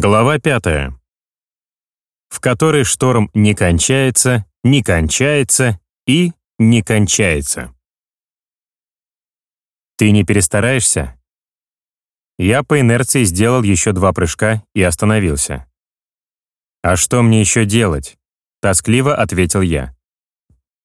Глава пятая. В которой шторм не кончается, не кончается и не кончается. Ты не перестараешься? Я по инерции сделал еще два прыжка и остановился. «А что мне еще делать?» — тоскливо ответил я.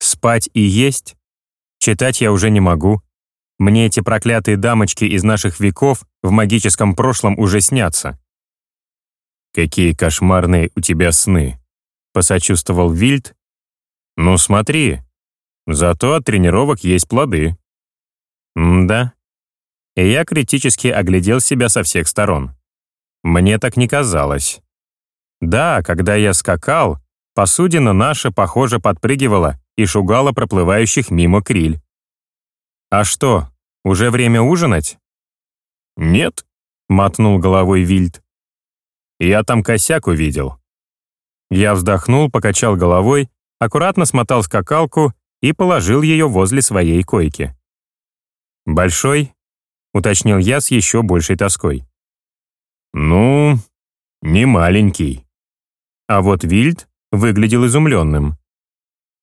«Спать и есть? Читать я уже не могу. Мне эти проклятые дамочки из наших веков в магическом прошлом уже снятся. «Какие кошмарные у тебя сны!» — посочувствовал Вильд. «Ну смотри, зато от тренировок есть плоды». «Да». И я критически оглядел себя со всех сторон. Мне так не казалось. Да, когда я скакал, посудина наша, похоже, подпрыгивала и шугала проплывающих мимо криль. «А что, уже время ужинать?» «Нет», — мотнул головой Вильд. Я там косяк увидел». Я вздохнул, покачал головой, аккуратно смотал скакалку и положил ее возле своей койки. «Большой?» — уточнил я с еще большей тоской. «Ну, не маленький». А вот Вильд выглядел изумленным.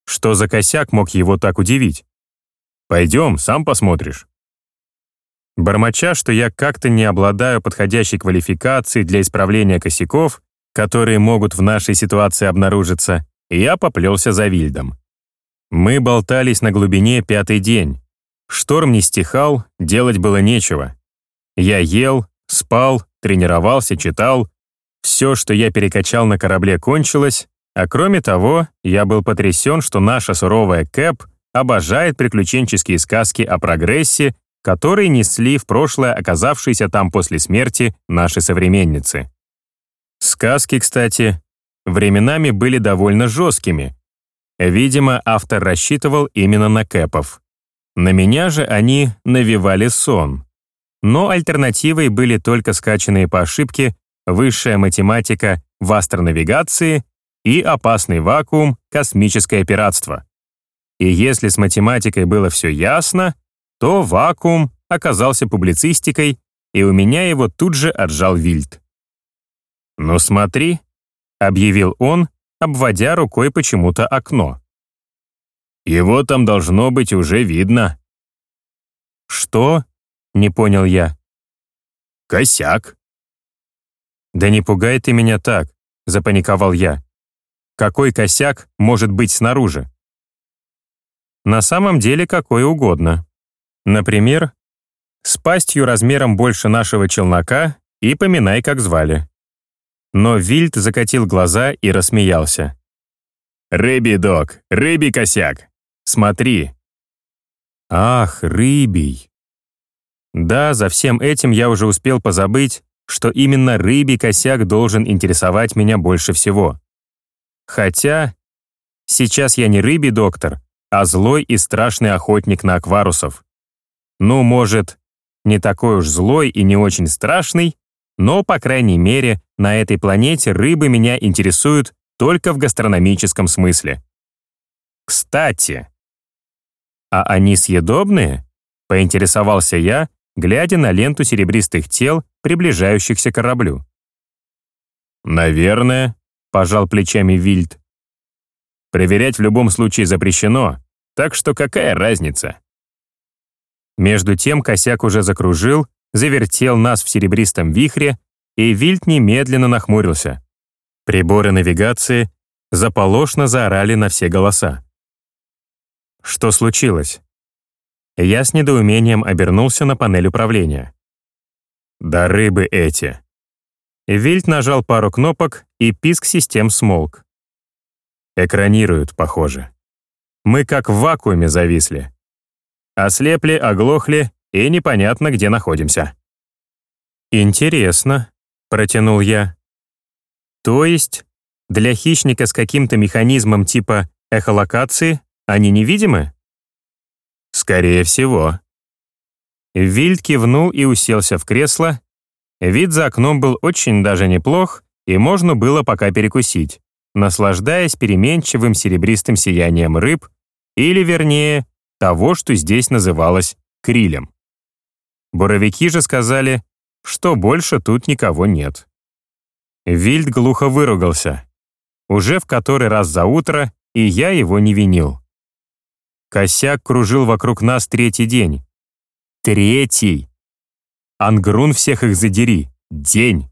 Что за косяк мог его так удивить? «Пойдем, сам посмотришь». Бормоча, что я как-то не обладаю подходящей квалификацией для исправления косяков, которые могут в нашей ситуации обнаружиться, я поплелся за Вильдом. Мы болтались на глубине пятый день. Шторм не стихал, делать было нечего. Я ел, спал, тренировался, читал. Все, что я перекачал на корабле, кончилось, а кроме того, я был потрясен, что наша суровая Кэп обожает приключенческие сказки о прогрессе которые несли в прошлое оказавшиеся там после смерти наши современницы. Сказки, кстати, временами были довольно жесткими. Видимо, автор рассчитывал именно на кэпов. На меня же они навевали сон. Но альтернативой были только скачанные по ошибке высшая математика в астронавигации и опасный вакуум космическое пиратство. И если с математикой было все ясно, то вакуум оказался публицистикой, и у меня его тут же отжал Вильд. «Ну смотри», — объявил он, обводя рукой почему-то окно. «Его там должно быть уже видно». «Что?» — не понял я. «Косяк». «Да не пугай ты меня так», — запаниковал я. «Какой косяк может быть снаружи?» На самом деле какой угодно. Например, с пастью размером больше нашего челнока и поминай, как звали. Но Вильд закатил глаза и рассмеялся. «Рыбий, док, рыбий косяк! Смотри!» «Ах, рыбий!» Да, за всем этим я уже успел позабыть, что именно рыбий косяк должен интересовать меня больше всего. Хотя сейчас я не рыбий доктор, а злой и страшный охотник на акварусов. Ну, может, не такой уж злой и не очень страшный, но, по крайней мере, на этой планете рыбы меня интересуют только в гастрономическом смысле. Кстати, а они съедобные? Поинтересовался я, глядя на ленту серебристых тел, приближающихся к кораблю. «Наверное», — пожал плечами Вильд. «Проверять в любом случае запрещено, так что какая разница?» Между тем косяк уже закружил, завертел нас в серебристом вихре, и Вильд немедленно нахмурился. Приборы навигации заполошно заорали на все голоса. Что случилось? Я с недоумением обернулся на панель управления. «Да рыбы эти!» Вильд нажал пару кнопок, и писк систем смолк. Экранируют, похоже. Мы как в вакууме зависли. Ослепли, оглохли и непонятно, где находимся. «Интересно», — протянул я. «То есть для хищника с каким-то механизмом типа эхолокации они невидимы?» «Скорее всего». Вильд кивнул и уселся в кресло. Вид за окном был очень даже неплох, и можно было пока перекусить, наслаждаясь переменчивым серебристым сиянием рыб, или, вернее, того, что здесь называлось крилем. Буровики же сказали, что больше тут никого нет. Вильд глухо выругался. Уже в который раз за утро, и я его не винил. Косяк кружил вокруг нас третий день. Третий! Ангрун всех их задери. День!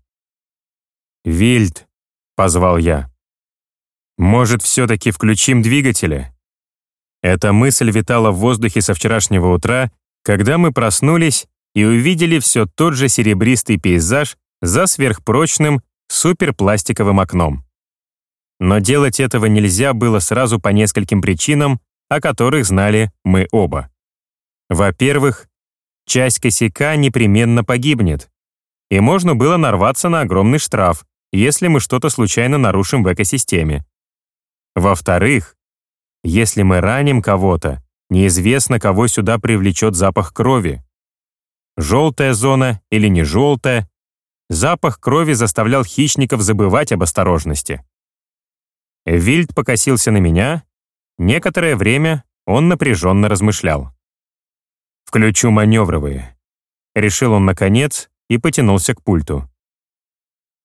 «Вильд», — позвал я. «Может, все-таки включим двигатели?» Эта мысль витала в воздухе со вчерашнего утра, когда мы проснулись и увидели все тот же серебристый пейзаж за сверхпрочным суперпластиковым окном. Но делать этого нельзя было сразу по нескольким причинам, о которых знали мы оба. Во-первых, часть косяка непременно погибнет, и можно было нарваться на огромный штраф, если мы что-то случайно нарушим в экосистеме. Во-вторых, если мы раним кого-то, неизвестно, кого сюда привлечет запах крови. Желтая зона или не желтая, запах крови заставлял хищников забывать об осторожности. Вильд покосился на меня. Некоторое время он напряженно размышлял. «Включу маневровые», — решил он наконец и потянулся к пульту.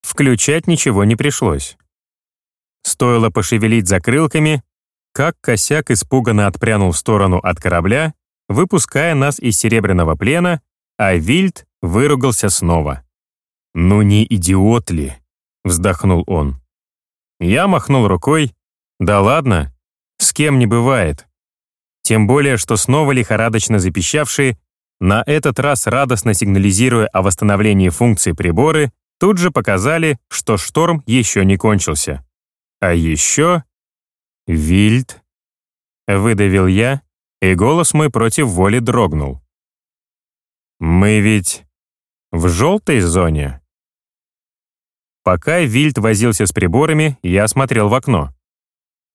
Включать ничего не пришлось. Стоило пошевелить закрылками, как косяк испуганно отпрянул в сторону от корабля, выпуская нас из серебряного плена, а Вильд выругался снова. «Ну не идиот ли?» — вздохнул он. Я махнул рукой. «Да ладно, с кем не бывает». Тем более, что снова лихорадочно запищавшие, на этот раз радостно сигнализируя о восстановлении функции приборы, тут же показали, что шторм еще не кончился. А еще... «Вильд», — выдавил я, и голос мой против воли дрогнул. «Мы ведь в желтой зоне?» Пока Вильд возился с приборами, я смотрел в окно.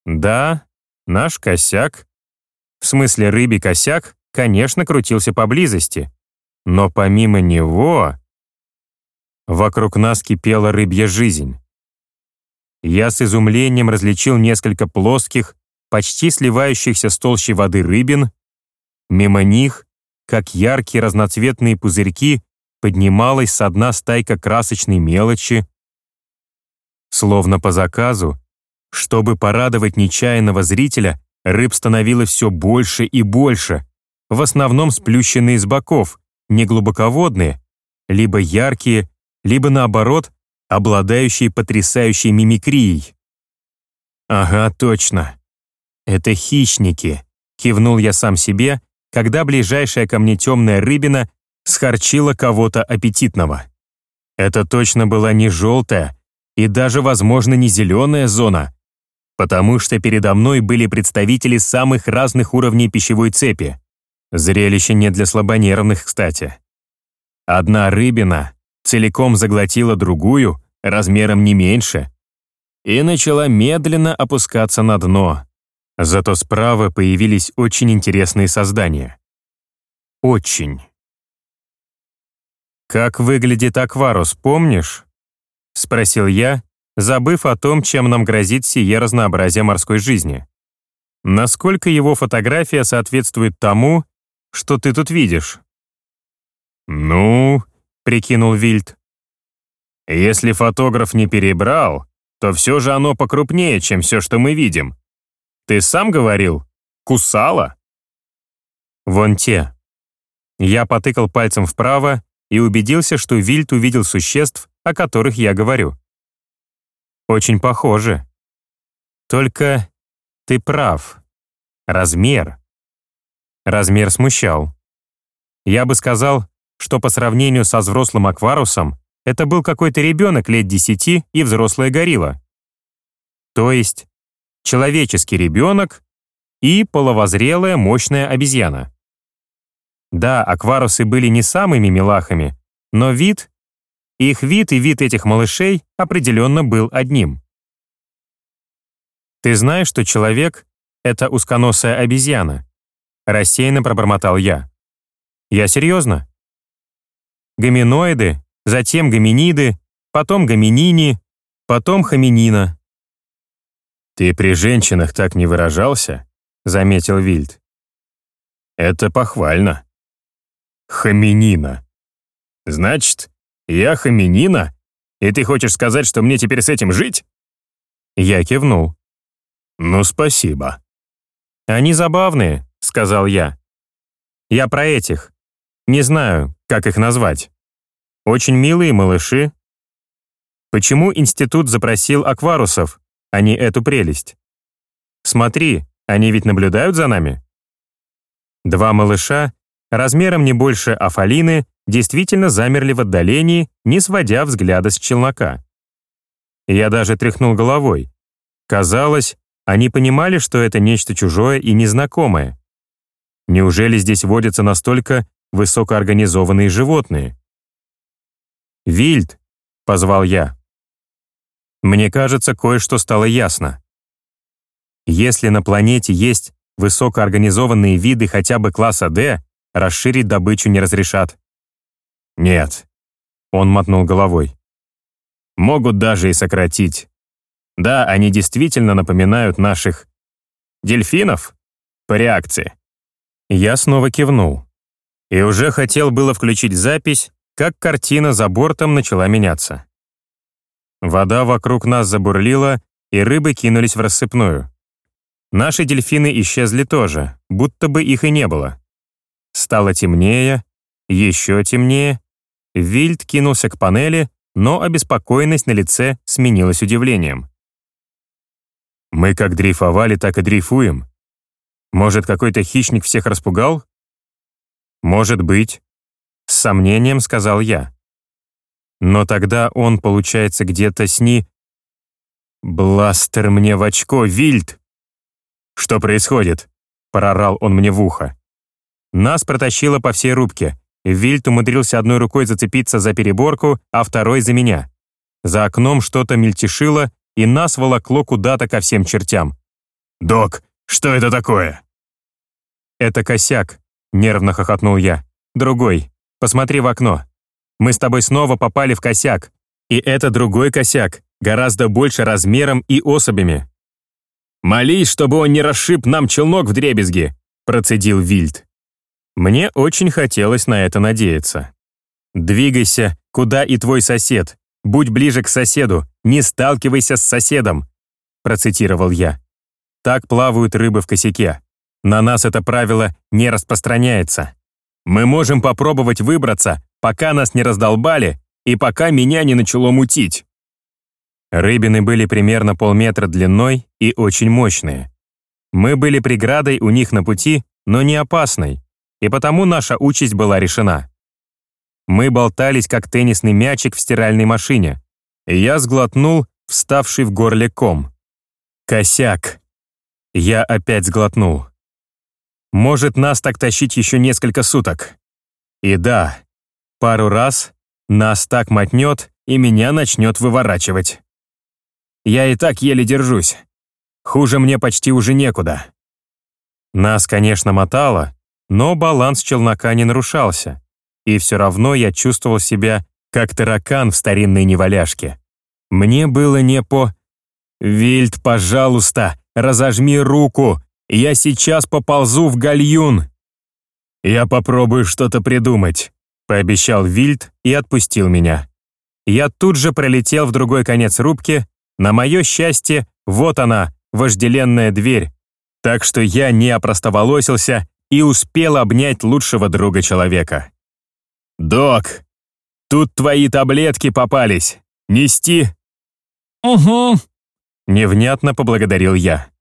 Да, наш косяк, в смысле рыбий косяк, конечно, крутился поблизости. Но помимо него... Вокруг нас кипела рыбья жизнь. Я с изумлением различил несколько плоских, почти сливающихся с толщей воды рыбин. Мимо них, как яркие разноцветные пузырьки, поднималась со дна стайка красочной мелочи, Словно по заказу, чтобы порадовать нечаянного зрителя, рыб становилось все больше и больше, в основном сплющенные с боков, неглубоководные, либо яркие, либо наоборот, обладающие потрясающей мимикрией. «Ага, точно. Это хищники», — кивнул я сам себе, когда ближайшая ко мне темная рыбина схорчила кого-то аппетитного. Это точно была не желтая, и даже, возможно, не зеленая зона, потому что передо мной были представители самых разных уровней пищевой цепи. Зрелище не для слабонервных, кстати. Одна рыбина целиком заглотила другую, размером не меньше, и начала медленно опускаться на дно. Зато справа появились очень интересные создания. Очень. Как выглядит акварус, помнишь? — спросил я, забыв о том, чем нам грозит сие разнообразие морской жизни. Насколько его фотография соответствует тому, что ты тут видишь? «Ну», — прикинул Вильд, «если фотограф не перебрал, то все же оно покрупнее, чем все, что мы видим. Ты сам говорил, кусала?» «Вон те». Я потыкал пальцем вправо и убедился, что Вильд увидел существ, о которых я говорю. Очень похоже. Только ты прав. Размер. Размер смущал. Я бы сказал, что по сравнению со взрослым акварусом это был какой-то ребенок лет десяти и взрослая горилла. То есть человеческий ребенок и половозрелая мощная обезьяна. Да, акварусы были не самыми милахами, но вид их вид и вид этих малышей определенно был одним. «Ты знаешь, что человек — это узконосая обезьяна?» Рассеянно пробормотал я. «Я серьезно?» Гоминоиды, затем гоминиды, потом гоминини, потом хоминина. «Ты при женщинах так не выражался?» — заметил Вильд. «Это похвально». «Хоминина. Значит, я хоминина И ты хочешь сказать, что мне теперь с этим жить?» Я кивнул. «Ну, спасибо». «Они забавные», — сказал я. «Я про этих. Не знаю, как их назвать. Очень милые малыши. Почему институт запросил акварусов, а не эту прелесть? Смотри, они ведь наблюдают за нами?» Два малыша, размером не больше Афалины, действительно замерли в отдалении, не сводя взгляда с челнока. Я даже тряхнул головой. Казалось, они понимали, что это нечто чужое и незнакомое. Неужели здесь водятся настолько высокоорганизованные животные? «Вильд!» — позвал я. Мне кажется, кое-что стало ясно. Если на планете есть высокоорганизованные виды хотя бы класса D, расширить добычу не разрешат. «Нет», — он мотнул головой. «Могут даже и сократить. Да, они действительно напоминают наших... дельфинов? По реакции». Я снова кивнул. И уже хотел было включить запись, как картина за бортом начала меняться. Вода вокруг нас забурлила, и рыбы кинулись в рассыпную. Наши дельфины исчезли тоже, будто бы их и не было. Стало темнее, еще темнее. Вильд кинулся к панели, но обеспокоенность на лице сменилась удивлением. «Мы как дрейфовали, так и дрейфуем. Может, какой-то хищник всех распугал?» «Может быть», — с сомнением сказал я. «Но тогда он, получается, где-то сни...» «Бластер мне в очко, Вильд!» «Что происходит?» — прорал он мне в ухо. Нас протащило по всей рубке. Вильт умудрился одной рукой зацепиться за переборку, а второй за меня. За окном что-то мельтешило, и нас волокло куда-то ко всем чертям. «Док, что это такое?» «Это косяк», — нервно хохотнул я. «Другой. Посмотри в окно. Мы с тобой снова попали в косяк. И это другой косяк, гораздо больше размером и особями». «Молись, чтобы он не расшиб нам челнок в дребезги», — процедил Вильд. Мне очень хотелось на это надеяться. «Двигайся, куда и твой сосед. Будь ближе к соседу, не сталкивайся с соседом», процитировал я. Так плавают рыбы в косяке. На нас это правило не распространяется. Мы можем попробовать выбраться, пока нас не раздолбали и пока меня не начало мутить. Рыбины были примерно полметра длиной и очень мощные. Мы были преградой у них на пути, но не опасной, и потому наша участь была решена. Мы болтались, как теннисный мячик в стиральной машине, и я сглотнул вставший в горле ком. Косяк. Я опять сглотнул. Может, нас так тащить еще несколько суток. И да, пару раз нас так мотнет, и меня начнет выворачивать. Я и так еле держусь. Хуже мне почти уже некуда. Нас, конечно, мотало, но баланс челнока не нарушался, и все равно я чувствовал себя как таракан в старинной неваляшке. Мне было не по... «Вильд, пожалуйста, разожми руку, я сейчас поползу в гальюн». «Я попробую что-то придумать», — пообещал Вильд и отпустил меня. Я тут же пролетел в другой конец рубки, на мое счастье, вот она, вожделенная дверь, так что я не опростоволосился и успел обнять лучшего друга человека. «Док, тут твои таблетки попались. Нести?» «Угу», — невнятно поблагодарил я.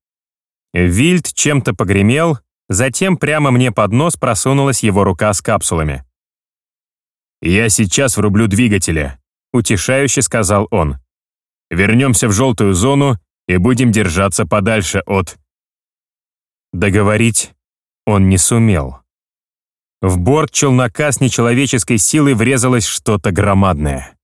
Вильд чем-то погремел, затем прямо мне под нос просунулась его рука с капсулами. «Я сейчас врублю двигателя», — утешающе сказал он. «Вернемся в желтую зону и будем держаться подальше от...» Договорить он не сумел. В борт челнока с нечеловеческой силой врезалось что-то громадное.